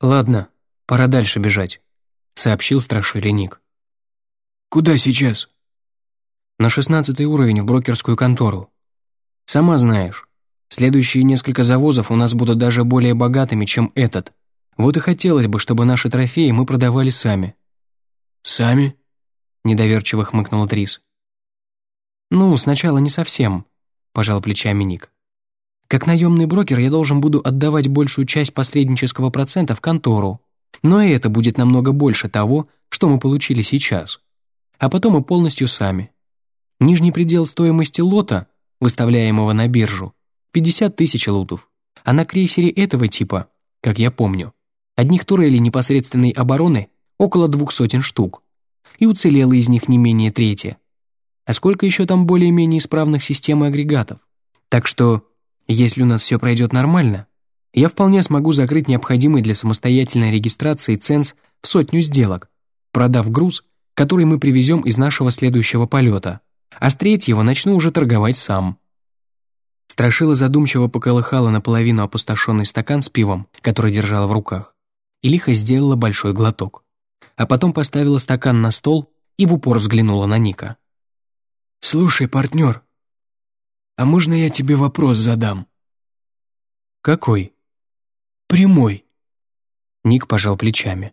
«Ладно, пора дальше бежать», — сообщил страшили Ник. «Куда сейчас?» «На шестнадцатый уровень в брокерскую контору. Сама знаешь, следующие несколько завозов у нас будут даже более богатыми, чем этот. Вот и хотелось бы, чтобы наши трофеи мы продавали сами». «Сами?» — недоверчиво хмыкнул Трис. «Ну, сначала не совсем», — пожал плечами Ник. «Как наемный брокер я должен буду отдавать большую часть посреднического процента в контору, но и это будет намного больше того, что мы получили сейчас. А потом и полностью сами. Нижний предел стоимости лота, выставляемого на биржу, 50 тысяч лутов, а на крейсере этого типа, как я помню, одних турелей непосредственной обороны около двух сотен штук, и уцелело из них не менее трети а сколько еще там более-менее исправных систем и агрегатов. Так что, если у нас все пройдет нормально, я вполне смогу закрыть необходимый для самостоятельной регистрации ценз в сотню сделок, продав груз, который мы привезем из нашего следующего полета, а с третьего начну уже торговать сам. Страшила задумчиво поколыхала наполовину опустошенный стакан с пивом, который держала в руках, и лихо сделала большой глоток. А потом поставила стакан на стол и в упор взглянула на Ника. «Слушай, партнер, а можно я тебе вопрос задам?» «Какой?» «Прямой». Ник пожал плечами.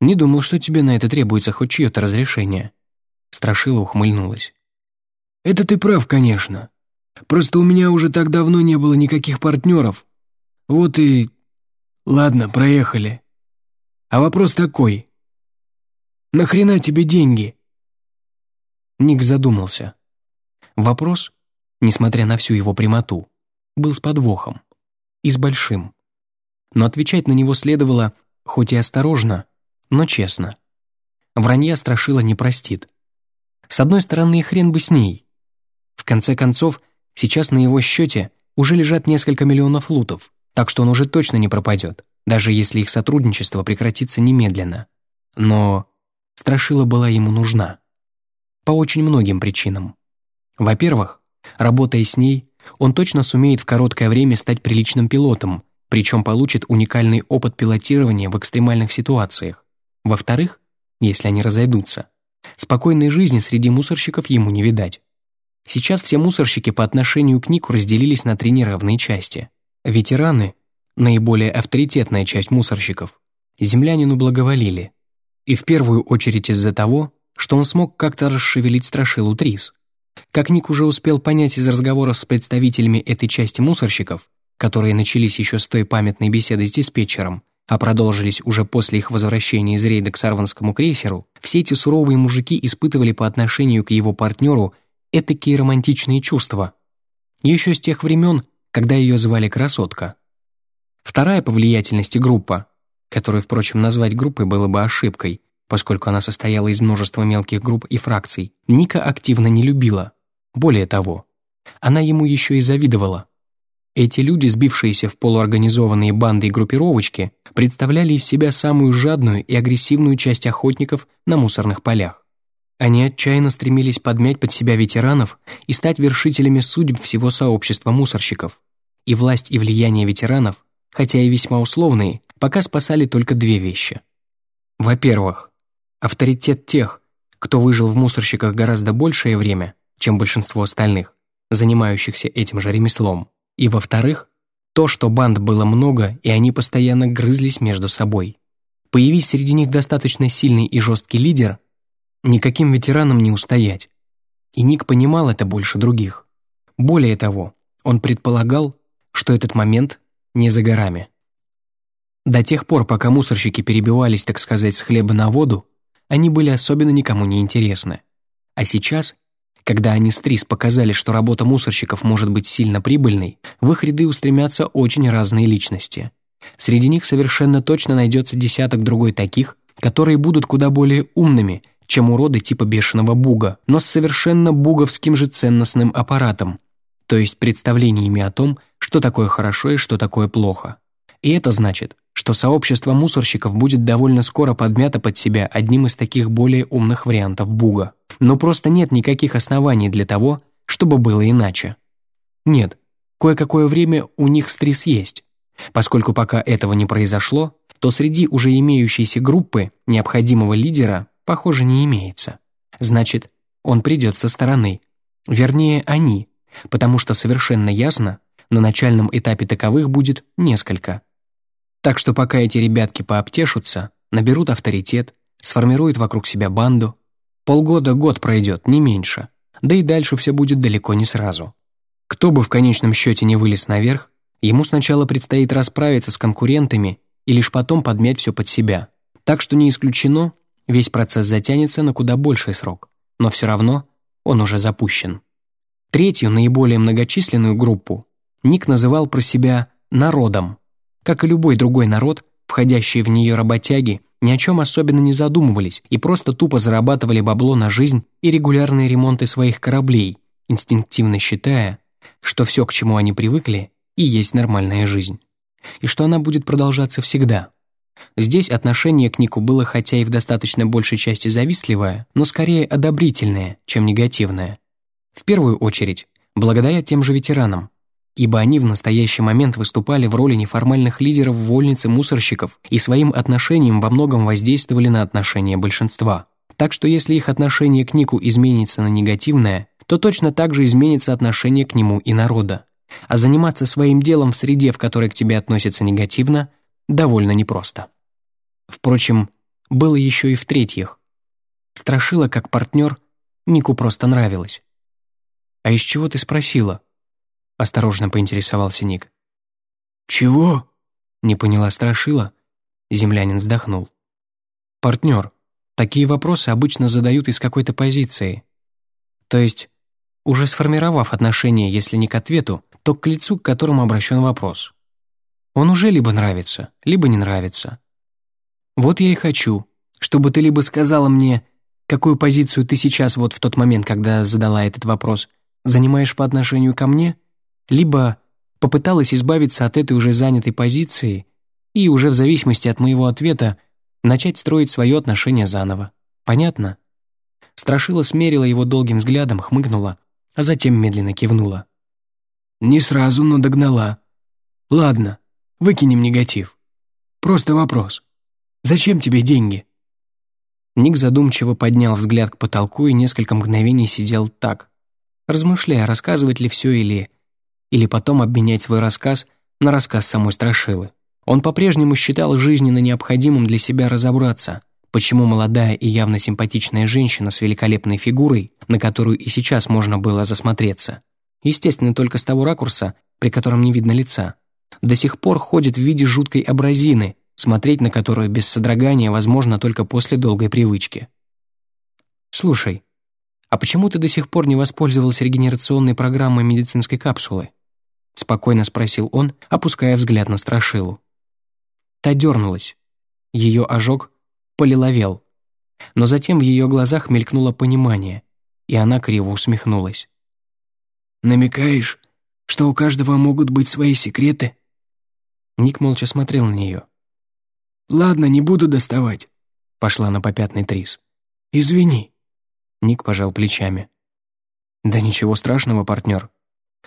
«Не думал, что тебе на это требуется хоть чье-то разрешение». Страшила ухмыльнулась. «Это ты прав, конечно. Просто у меня уже так давно не было никаких партнеров. Вот и... Ладно, проехали. А вопрос такой. Нахрена тебе деньги?» Ник задумался. Вопрос, несмотря на всю его прямоту, был с подвохом. И с большим. Но отвечать на него следовало, хоть и осторожно, но честно. Вранья Страшила не простит. С одной стороны, хрен бы с ней. В конце концов, сейчас на его счете уже лежат несколько миллионов лутов, так что он уже точно не пропадет, даже если их сотрудничество прекратится немедленно. Но Страшила была ему нужна. По очень многим причинам. Во-первых, работая с ней, он точно сумеет в короткое время стать приличным пилотом, причем получит уникальный опыт пилотирования в экстремальных ситуациях. Во-вторых, если они разойдутся, спокойной жизни среди мусорщиков ему не видать. Сейчас все мусорщики по отношению к Нику разделились на три неравные части. Ветераны, наиболее авторитетная часть мусорщиков, землянину благоволили. И в первую очередь из-за того, что он смог как-то расшевелить страшилу Трис. Как Ник уже успел понять из разговоров с представителями этой части мусорщиков, которые начались еще с той памятной беседы с диспетчером, а продолжились уже после их возвращения из рейда к сарванскому крейсеру, все эти суровые мужики испытывали по отношению к его партнеру этакие романтичные чувства. Еще с тех времен, когда ее звали Красотка. Вторая по влиятельности группа, которую, впрочем, назвать группой было бы ошибкой, поскольку она состояла из множества мелких групп и фракций, Ника активно не любила. Более того, она ему еще и завидовала. Эти люди, сбившиеся в полуорганизованные банды и группировочки, представляли из себя самую жадную и агрессивную часть охотников на мусорных полях. Они отчаянно стремились подмять под себя ветеранов и стать вершителями судеб всего сообщества мусорщиков. И власть и влияние ветеранов, хотя и весьма условные, пока спасали только две вещи. Во-первых, Авторитет тех, кто выжил в мусорщиках гораздо большее время, чем большинство остальных, занимающихся этим же ремеслом. И во-вторых, то, что банд было много, и они постоянно грызлись между собой. Появись среди них достаточно сильный и жесткий лидер, никаким ветеранам не устоять. И Ник понимал это больше других. Более того, он предполагал, что этот момент не за горами. До тех пор, пока мусорщики перебивались, так сказать, с хлеба на воду, они были особенно никому не интересны. А сейчас, когда они с Трис показали, что работа мусорщиков может быть сильно прибыльной, в их ряды устремятся очень разные личности. Среди них совершенно точно найдется десяток другой таких, которые будут куда более умными, чем уроды типа бешеного буга, но с совершенно буговским же ценностным аппаратом, то есть представлениями о том, что такое хорошо и что такое плохо. И это значит, что сообщество мусорщиков будет довольно скоро подмято под себя одним из таких более умных вариантов Буга. Но просто нет никаких оснований для того, чтобы было иначе. Нет, кое-какое время у них стресс есть, поскольку пока этого не произошло, то среди уже имеющейся группы необходимого лидера, похоже, не имеется. Значит, он придет со стороны. Вернее, они, потому что совершенно ясно, на начальном этапе таковых будет несколько. Так что пока эти ребятки пообтешутся, наберут авторитет, сформируют вокруг себя банду, полгода-год пройдет, не меньше, да и дальше все будет далеко не сразу. Кто бы в конечном счете не вылез наверх, ему сначала предстоит расправиться с конкурентами и лишь потом подмять все под себя. Так что не исключено, весь процесс затянется на куда больший срок, но все равно он уже запущен. Третью, наиболее многочисленную группу Ник называл про себя «народом». Как и любой другой народ, входящие в нее работяги ни о чем особенно не задумывались и просто тупо зарабатывали бабло на жизнь и регулярные ремонты своих кораблей, инстинктивно считая, что все, к чему они привыкли, и есть нормальная жизнь. И что она будет продолжаться всегда. Здесь отношение к Нику было хотя и в достаточно большей части завистливое, но скорее одобрительное, чем негативное. В первую очередь, благодаря тем же ветеранам, ибо они в настоящий момент выступали в роли неформальных лидеров вольницы мусорщиков и своим отношением во многом воздействовали на отношение большинства. Так что если их отношение к Нику изменится на негативное, то точно так же изменится отношение к нему и народа. А заниматься своим делом в среде, в которой к тебе относятся негативно, довольно непросто. Впрочем, было еще и в-третьих. Страшила как партнер, Нику просто нравилось. «А из чего ты спросила?» — осторожно поинтересовался Ник. «Чего?» — не поняла Страшила. Землянин вздохнул. «Партнер, такие вопросы обычно задают из какой-то позиции. То есть, уже сформировав отношение, если не к ответу, то к лицу, к которому обращен вопрос. Он уже либо нравится, либо не нравится. Вот я и хочу, чтобы ты либо сказала мне, какую позицию ты сейчас вот в тот момент, когда задала этот вопрос, занимаешь по отношению ко мне, либо попыталась избавиться от этой уже занятой позиции и уже в зависимости от моего ответа начать строить свое отношение заново. Понятно? Страшила смерила его долгим взглядом, хмыкнула, а затем медленно кивнула. «Не сразу, но догнала. Ладно, выкинем негатив. Просто вопрос. Зачем тебе деньги?» Ник задумчиво поднял взгляд к потолку и несколько мгновений сидел так, размышляя, рассказывать ли все или... или потом обменять свой рассказ на рассказ самой Страшилы. Он по-прежнему считал жизненно необходимым для себя разобраться, почему молодая и явно симпатичная женщина с великолепной фигурой, на которую и сейчас можно было засмотреться, естественно, только с того ракурса, при котором не видно лица, до сих пор ходит в виде жуткой абразины, смотреть на которую без содрогания возможно только после долгой привычки. «Слушай, а почему ты до сих пор не воспользовался регенерационной программой медицинской капсулы?» Спокойно спросил он, опуская взгляд на Страшилу. Та дернулась. Ее ожог полиловел. Но затем в ее глазах мелькнуло понимание, и она криво усмехнулась. «Намекаешь, что у каждого могут быть свои секреты?» Ник молча смотрел на нее. «Ладно, не буду доставать», — пошла на попятный Трис. «Извини». Ник пожал плечами. «Да ничего страшного, партнер.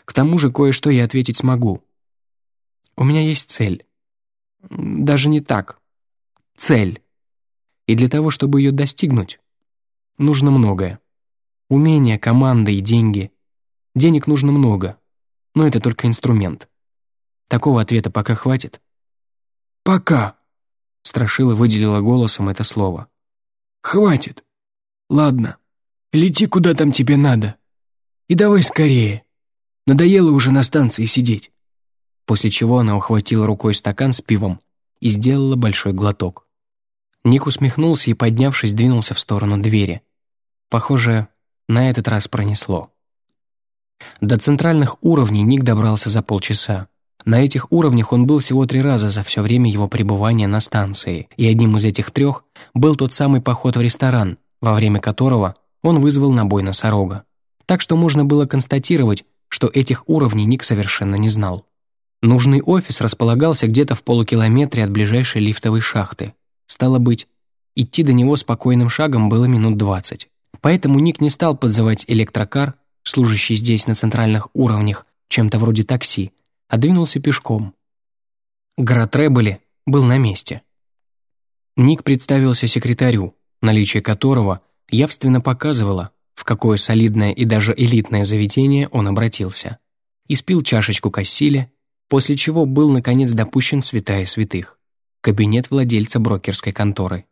К тому же кое-что я ответить смогу. У меня есть цель. Даже не так. Цель. И для того, чтобы ее достигнуть, нужно многое. Умения, команда и деньги. Денег нужно много, но это только инструмент. Такого ответа пока хватит. «Пока», — Страшила выделила голосом это слово. «Хватит. Ладно, лети куда там тебе надо. И давай скорее. Надоело уже на станции сидеть». После чего она ухватила рукой стакан с пивом и сделала большой глоток. Ник усмехнулся и, поднявшись, двинулся в сторону двери. Похоже, на этот раз пронесло. До центральных уровней Ник добрался за полчаса. На этих уровнях он был всего три раза за все время его пребывания на станции, и одним из этих трех был тот самый поход в ресторан, во время которого он вызвал на бой носорога. Так что можно было констатировать, что этих уровней Ник совершенно не знал. Нужный офис располагался где-то в полукилометре от ближайшей лифтовой шахты. Стало быть, идти до него спокойным шагом было минут двадцать. Поэтому Ник не стал подзывать электрокар, служащий здесь на центральных уровнях, чем-то вроде такси, а двинулся пешком. Гратребели был на месте. Ник представился секретарю, наличие которого явственно показывало, в какое солидное и даже элитное заведение он обратился. Испил чашечку кассиля, после чего был, наконец, допущен святая святых. Кабинет владельца брокерской конторы.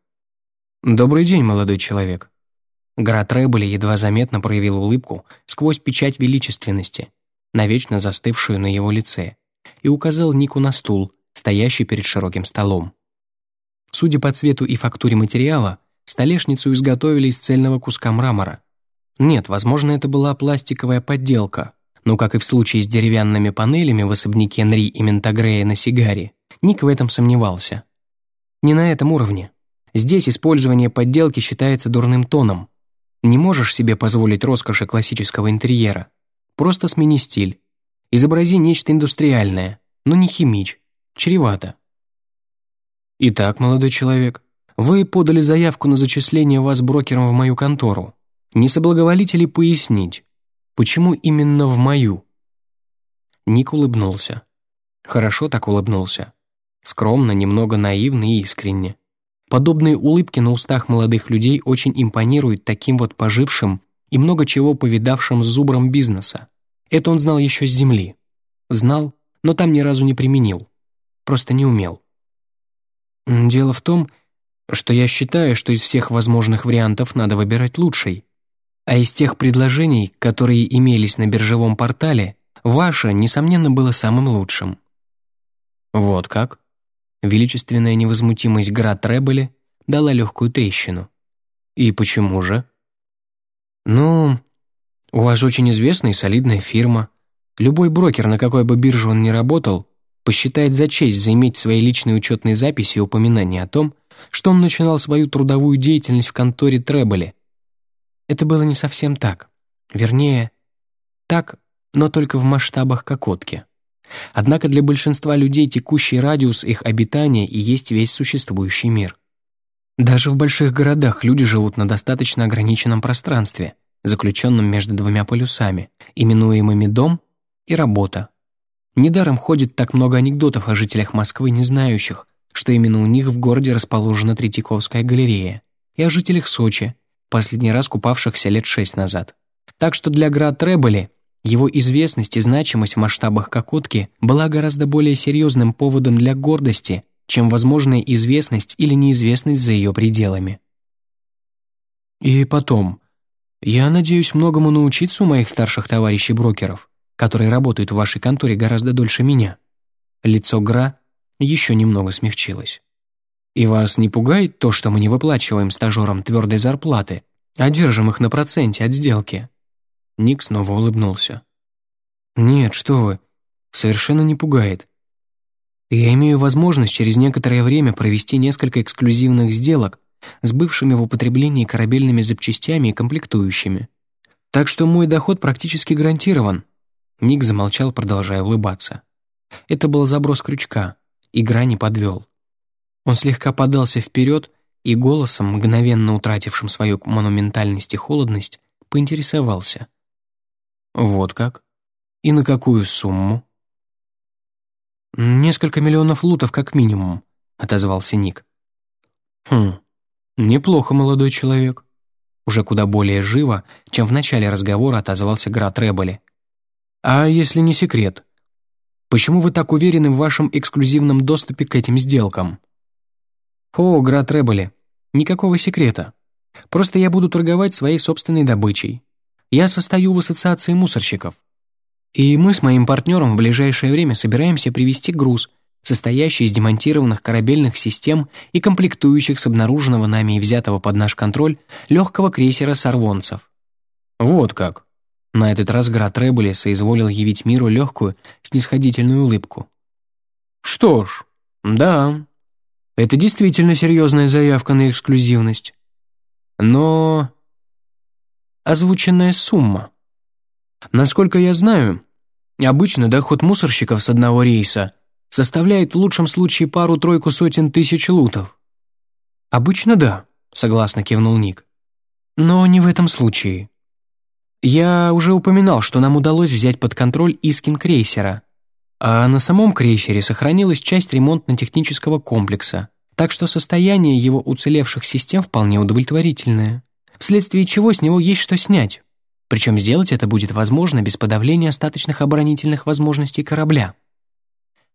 «Добрый день, молодой человек». Град Рэббли едва заметно проявил улыбку сквозь печать величественности, навечно застывшую на его лице, и указал Нику на стул, стоящий перед широким столом. Судя по цвету и фактуре материала, столешницу изготовили из цельного куска мрамора. Нет, возможно, это была пластиковая подделка, но, как и в случае с деревянными панелями в особняке Нри и Ментагрея на Сигаре, Ник в этом сомневался. Не на этом уровне. Здесь использование подделки считается дурным тоном. Не можешь себе позволить роскоши классического интерьера. Просто смени стиль. Изобрази нечто индустриальное, но не химич. Чревато. Итак, молодой человек, вы подали заявку на зачисление вас брокером в мою контору. Не соблаговолите ли пояснить, почему именно в мою? Ник улыбнулся. Хорошо так улыбнулся. Скромно, немного наивно и искренне. Подобные улыбки на устах молодых людей очень импонируют таким вот пожившим и много чего повидавшим зубром бизнеса. Это он знал еще с земли. Знал, но там ни разу не применил. Просто не умел. Дело в том, что я считаю, что из всех возможных вариантов надо выбирать лучший. А из тех предложений, которые имелись на биржевом портале, ваше, несомненно, было самым лучшим. Вот как? Величественная невозмутимость Гра Треболи дала легкую трещину. И почему же? Ну, у вас очень известная и солидная фирма. Любой брокер, на какой бы бирже он ни работал, посчитает за честь заиметь в своей личной учетной записи упоминание о том, что он начинал свою трудовую деятельность в конторе Треболи. Это было не совсем так. Вернее, так, но только в масштабах Кокотки. Однако для большинства людей текущий радиус их обитания и есть весь существующий мир. Даже в больших городах люди живут на достаточно ограниченном пространстве, заключенном между двумя полюсами, именуемыми дом и работа. Недаром ходит так много анекдотов о жителях Москвы, не знающих, что именно у них в городе расположена Третьяковская галерея, и о жителях Сочи, последний раз купавшихся лет шесть назад. Так что для Град Треболи его известность и значимость в масштабах Кокотки была гораздо более серьезным поводом для гордости, чем возможная известность или неизвестность за ее пределами. И потом, я надеюсь многому научиться у моих старших товарищей-брокеров, которые работают в вашей конторе гораздо дольше меня. Лицо Гра еще немного смягчилось. И вас не пугает то, что мы не выплачиваем стажерам твердой зарплаты, а держим их на проценте от сделки? Ник снова улыбнулся. «Нет, что вы, совершенно не пугает. Я имею возможность через некоторое время провести несколько эксклюзивных сделок с бывшими в употреблении корабельными запчастями и комплектующими. Так что мой доход практически гарантирован». Ник замолчал, продолжая улыбаться. Это был заброс крючка, игра не подвел. Он слегка подался вперед и голосом, мгновенно утратившим свою монументальность и холодность, поинтересовался. «Вот как? И на какую сумму?» «Несколько миллионов лутов как минимум», — отозвался Ник. «Хм, неплохо, молодой человек». Уже куда более живо, чем в начале разговора отозвался Град Реболи. «А если не секрет, почему вы так уверены в вашем эксклюзивном доступе к этим сделкам?» «О, Град Реболи, никакого секрета. Просто я буду торговать своей собственной добычей. Я состою в ассоциации мусорщиков. И мы с моим партнером в ближайшее время собираемся привезти груз, состоящий из демонтированных корабельных систем и комплектующих с обнаруженного нами и взятого под наш контроль легкого крейсера «Сорвонцев». Вот как. На этот раз Град Рэббли соизволил явить миру легкую, снисходительную улыбку. Что ж, да, это действительно серьезная заявка на эксклюзивность. Но озвученная сумма. Насколько я знаю, обычно доход мусорщиков с одного рейса составляет в лучшем случае пару-тройку сотен тысяч лутов. «Обычно да», — согласно кивнул Ник. «Но не в этом случае. Я уже упоминал, что нам удалось взять под контроль Искин крейсера, а на самом крейсере сохранилась часть ремонтно-технического комплекса, Так что состояние его уцелевших систем вполне удовлетворительное, вследствие чего с него есть что снять. Причем сделать это будет возможно без подавления остаточных оборонительных возможностей корабля.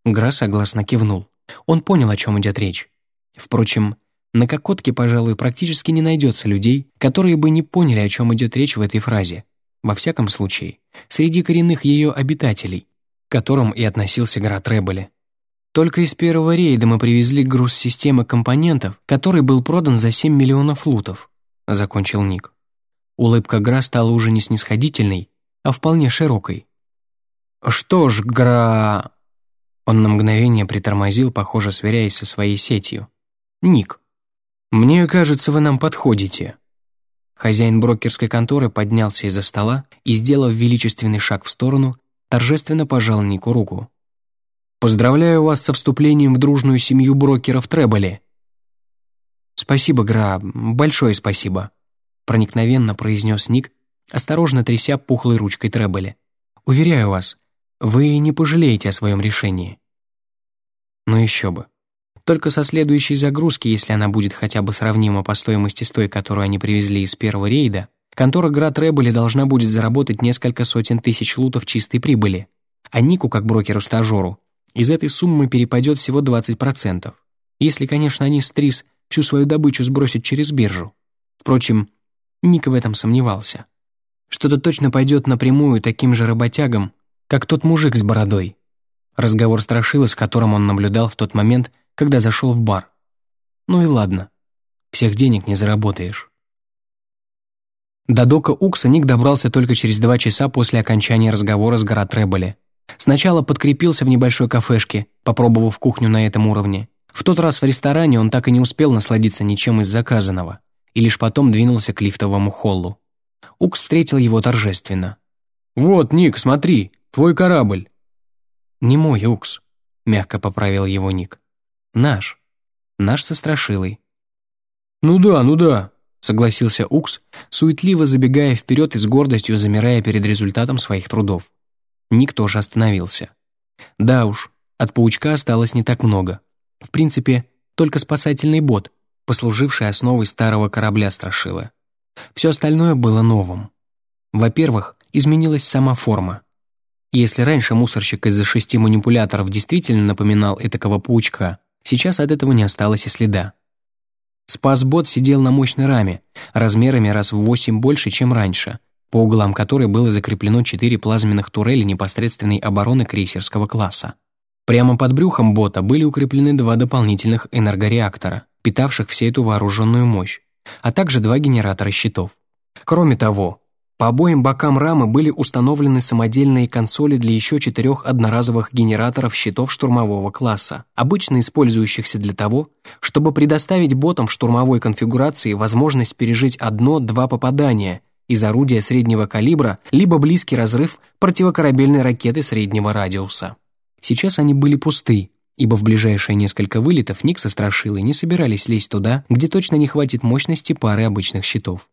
Гра согласно кивнул. Он понял, о чем идет речь. Впрочем, на Кокотке, пожалуй, практически не найдется людей, которые бы не поняли, о чем идет речь в этой фразе. Во всяком случае, среди коренных ее обитателей, к которым и относился Гра Треболи. Только из первого рейда мы привезли груз системы компонентов, который был продан за 7 миллионов лутов», — закончил Ник. Улыбка Гра стала уже не снисходительной, а вполне широкой. «Что ж, Гра...» Он на мгновение притормозил, похоже, сверяясь со своей сетью. «Ник, мне кажется, вы нам подходите». Хозяин брокерской конторы поднялся из-за стола и, сделав величественный шаг в сторону, торжественно пожал Нику руку. «Поздравляю вас со вступлением в дружную семью брокеров Треболи». «Спасибо, Гра, большое спасибо», проникновенно произнес Ник, осторожно тряся пухлой ручкой Треболи. «Уверяю вас, вы не пожалеете о своем решении». «Ну еще бы. Только со следующей загрузки, если она будет хотя бы сравнима по стоимости с той, которую они привезли из первого рейда, контора Гра Треболи должна будет заработать несколько сотен тысяч лутов чистой прибыли. А Нику, как брокеру-стажеру, из этой суммы перепадет всего 20%. Если, конечно, они с Трис всю свою добычу сбросят через биржу. Впрочем, Ник в этом сомневался. Что-то точно пойдет напрямую таким же работягам, как тот мужик с бородой. Разговор страшила, с которым он наблюдал в тот момент, когда зашел в бар. Ну и ладно, всех денег не заработаешь. До дока Укса Ник добрался только через два часа после окончания разговора с Гора Треболи. Сначала подкрепился в небольшой кафешке, попробовав кухню на этом уровне. В тот раз в ресторане он так и не успел насладиться ничем из заказанного и лишь потом двинулся к лифтовому холлу. Укс встретил его торжественно. «Вот, Ник, смотри, твой корабль». «Не мой, Укс», — мягко поправил его Ник. «Наш. Наш со страшилой». «Ну да, ну да», — согласился Укс, суетливо забегая вперед и с гордостью замирая перед результатом своих трудов. Ник тоже остановился. Да уж, от паучка осталось не так много. В принципе, только спасательный бот, послуживший основой старого корабля Страшила. Все остальное было новым. Во-первых, изменилась сама форма. Если раньше мусорщик из-за шести манипуляторов действительно напоминал этакого паучка, сейчас от этого не осталось и следа. Спасбот сидел на мощной раме, размерами раз в восемь больше, чем раньше, по углам которой было закреплено четыре плазменных турели непосредственной обороны крейсерского класса. Прямо под брюхом бота были укреплены два дополнительных энергореактора, питавших всю эту вооруженную мощь, а также два генератора щитов. Кроме того, по обоим бокам рамы были установлены самодельные консоли для еще четырех одноразовых генераторов щитов штурмового класса, обычно использующихся для того, чтобы предоставить ботам штурмовой конфигурации возможность пережить одно-два попадания из орудия среднего калибра либо близкий разрыв противокорабельной ракеты среднего радиуса. Сейчас они были пусты, ибо в ближайшие несколько вылетов Ник со Страшилой не собирались лезть туда, где точно не хватит мощности пары обычных щитов.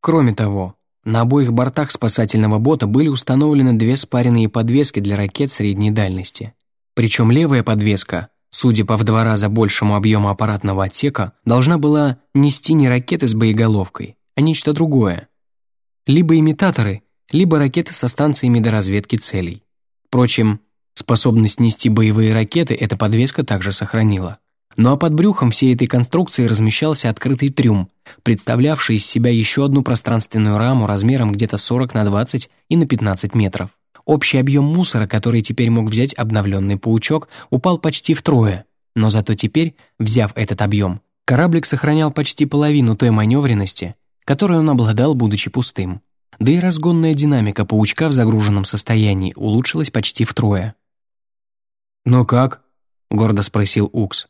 Кроме того, на обоих бортах спасательного бота были установлены две спаренные подвески для ракет средней дальности. Причем левая подвеска, судя по в два раза большему объему аппаратного отсека, должна была нести не ракеты с боеголовкой, а нечто другое. Либо имитаторы, либо ракеты со станциями доразведки целей. Впрочем, Способность нести боевые ракеты эта подвеска также сохранила. Ну а под брюхом всей этой конструкции размещался открытый трюм, представлявший из себя еще одну пространственную раму размером где-то 40 на 20 и на 15 метров. Общий объем мусора, который теперь мог взять обновленный паучок, упал почти втрое, но зато теперь, взяв этот объем, кораблик сохранял почти половину той маневренности, которой он обладал, будучи пустым. Да и разгонная динамика паучка в загруженном состоянии улучшилась почти втрое. «Но как?» — гордо спросил Укс.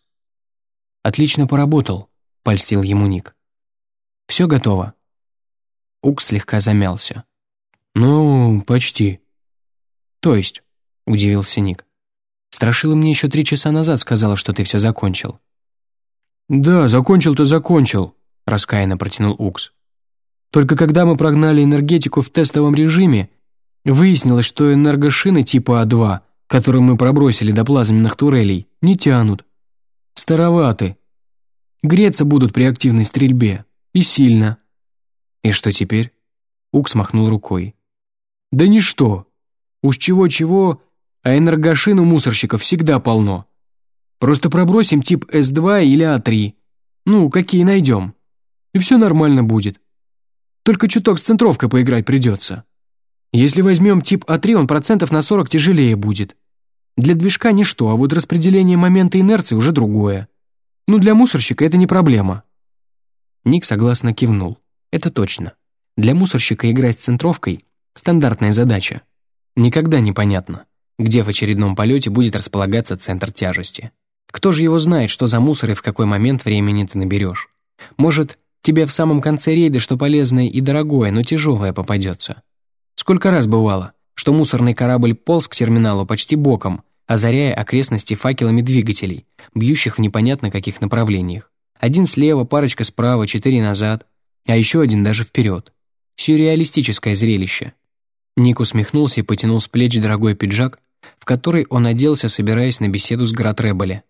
«Отлично поработал», — польстил ему Ник. «Все готово». Укс слегка замялся. «Ну, почти». «То есть?» — удивился Ник. «Страшила мне еще три часа назад сказала, что ты все закончил». «Да, закончил-то закончил», — раскаянно протянул Укс. «Только когда мы прогнали энергетику в тестовом режиме, выяснилось, что энергошины типа А2 которые мы пробросили до плазменных турелей, не тянут. Староваты. Греться будут при активной стрельбе. И сильно». «И что теперь?» Укс махнул рукой. «Да ничто. Уж чего-чего, а энергошин у мусорщиков всегда полно. Просто пробросим тип С2 или А3. Ну, какие найдем. И все нормально будет. Только чуток с центровкой поиграть придется. Если возьмем тип А3, он процентов на 40 тяжелее будет. Для движка ничто, а вот распределение момента инерции уже другое. Ну, для мусорщика это не проблема». Ник согласно кивнул. «Это точно. Для мусорщика играть с центровкой — стандартная задача. Никогда непонятно, где в очередном полете будет располагаться центр тяжести. Кто же его знает, что за мусор и в какой момент времени ты наберешь? Может, тебе в самом конце рейда что полезное и дорогое, но тяжелое попадется. Сколько раз бывало, что мусорный корабль полз к терминалу почти боком, озаряя окрестности факелами двигателей, бьющих в непонятно каких направлениях. Один слева, парочка справа, четыре назад, а еще один даже вперед. Сюрреалистическое зрелище. Ник усмехнулся и потянул с плеч дорогой пиджак, в который он оделся, собираясь на беседу с Гратребеле.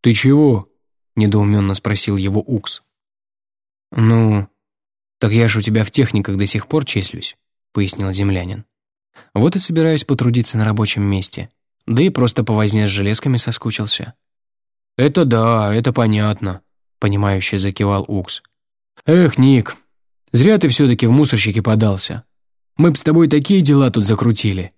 «Ты чего?» — недоуменно спросил его Укс. «Ну, так я ж у тебя в техниках до сих пор числюсь», — пояснил землянин. «Вот и собираюсь потрудиться на рабочем месте. Да и просто по возне с железками соскучился». «Это да, это понятно», — понимающе закивал Укс. «Эх, Ник, зря ты все-таки в мусорщики подался. Мы б с тобой такие дела тут закрутили.